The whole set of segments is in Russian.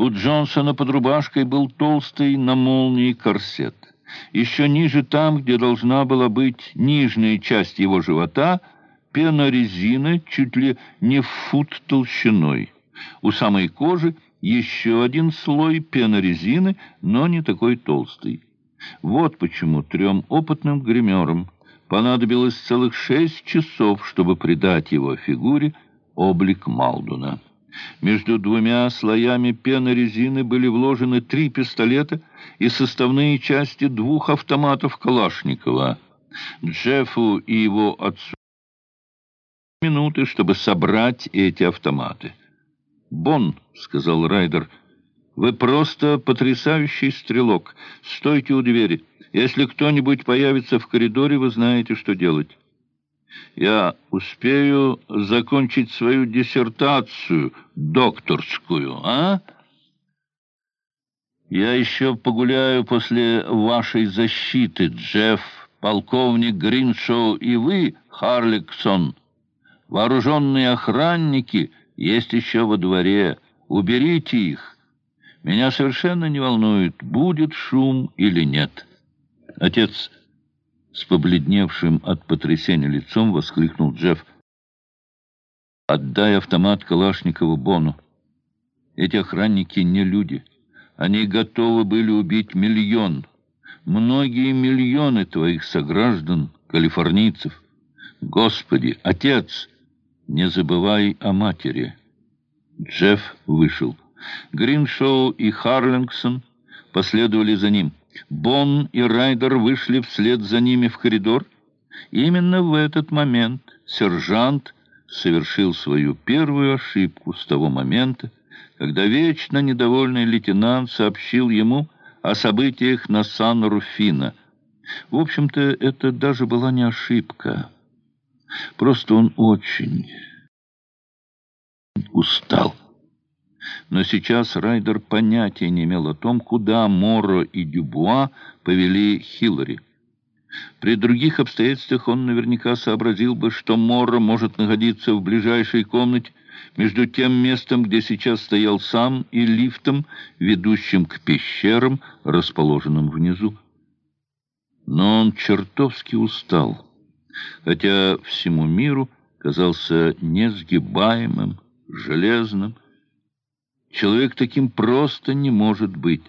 У Джонсона под рубашкой был толстый на молнии корсет. Еще ниже там, где должна была быть нижняя часть его живота, пена резины чуть ли не в фут толщиной. У самой кожи еще один слой пенорезины, но не такой толстый. Вот почему трем опытным гримерам понадобилось целых шесть часов, чтобы придать его фигуре облик Малдуна. Между двумя слоями пенорезины были вложены три пистолета и составные части двух автоматов Калашникова. Джеффу и его отцу минуты, чтобы собрать эти автоматы. «Бон», — сказал Райдер, — «вы просто потрясающий стрелок. Стойте у двери. Если кто-нибудь появится в коридоре, вы знаете, что делать». «Я успею закончить свою диссертацию докторскую, а?» «Я еще погуляю после вашей защиты, Джефф, полковник Гриншоу и вы, Харликсон. Вооруженные охранники...» есть еще во дворе. Уберите их. Меня совершенно не волнует, будет шум или нет». Отец с побледневшим от потрясения лицом воскликнул Джефф. «Отдай автомат Калашникову Бону. Эти охранники не люди. Они готовы были убить миллион, многие миллионы твоих сограждан, калифорнийцев. Господи, отец!» «Не забывай о матери». Джефф вышел. Гриншоу и Харлингсон последовали за ним. Бон и Райдер вышли вслед за ними в коридор. именно в этот момент сержант совершил свою первую ошибку с того момента, когда вечно недовольный лейтенант сообщил ему о событиях на Сан-Руфино. В общем-то, это даже была не ошибка. Просто он очень устал. Но сейчас Райдер понятия не имел о том, куда Моро и Дюбуа повели Хиллари. При других обстоятельствах он наверняка сообразил бы, что Моро может находиться в ближайшей комнате между тем местом, где сейчас стоял сам, и лифтом, ведущим к пещерам, расположенным внизу. Но он чертовски устал хотя всему миру казался несгибаемым, железным. Человек таким просто не может быть.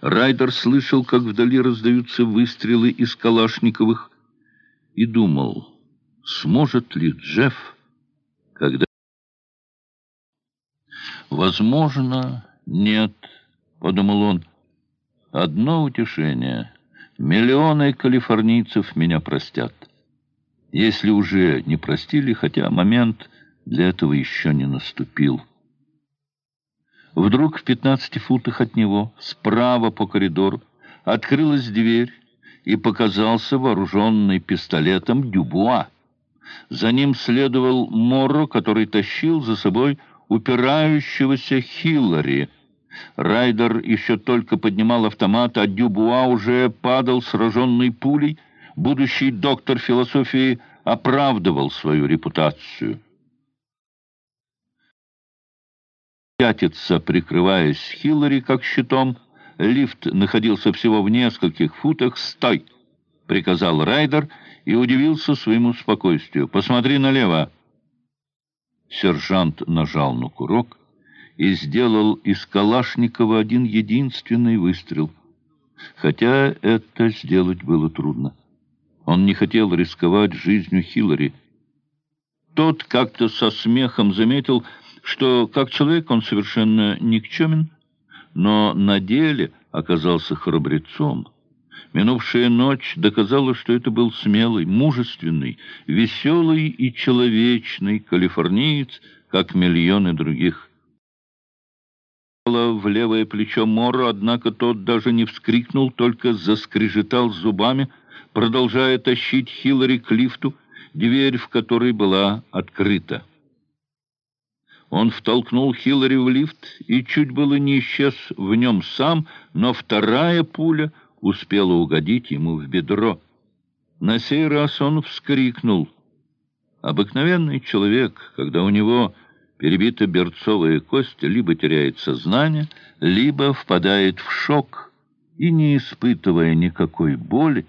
Райдер слышал, как вдали раздаются выстрелы из Калашниковых, и думал, сможет ли Джефф, когда... «Возможно, нет», — подумал он. «Одно утешение — Миллионы калифорнийцев меня простят. Если уже не простили, хотя момент для этого еще не наступил. Вдруг в пятнадцати футах от него, справа по коридору, открылась дверь, и показался вооруженный пистолетом Дюбуа. За ним следовал Морро, который тащил за собой упирающегося Хиллари — Райдер еще только поднимал автомат, а Дюбуа уже падал сраженной пулей. Будущий доктор философии оправдывал свою репутацию. Пятится, прикрываясь Хиллари как щитом, лифт находился всего в нескольких футах. «Стой!» — приказал Райдер и удивился своему спокойствию. «Посмотри налево!» Сержант нажал на курок, и сделал из Калашникова один единственный выстрел. Хотя это сделать было трудно. Он не хотел рисковать жизнью Хиллари. Тот как-то со смехом заметил, что как человек он совершенно никчемен, но на деле оказался храбрецом. Минувшая ночь доказала, что это был смелый, мужественный, веселый и человечный калифорниец, как миллионы других в левое плечо Морро, однако тот даже не вскрикнул, только заскрежетал зубами, продолжая тащить Хиллари к лифту, дверь в которой была открыта. Он втолкнул Хиллари в лифт и чуть было не исчез в нем сам, но вторая пуля успела угодить ему в бедро. На сей раз он вскрикнул. Обыкновенный человек, когда у него Перебита берцовая кость либо теряет сознание, либо впадает в шок и, не испытывая никакой боли,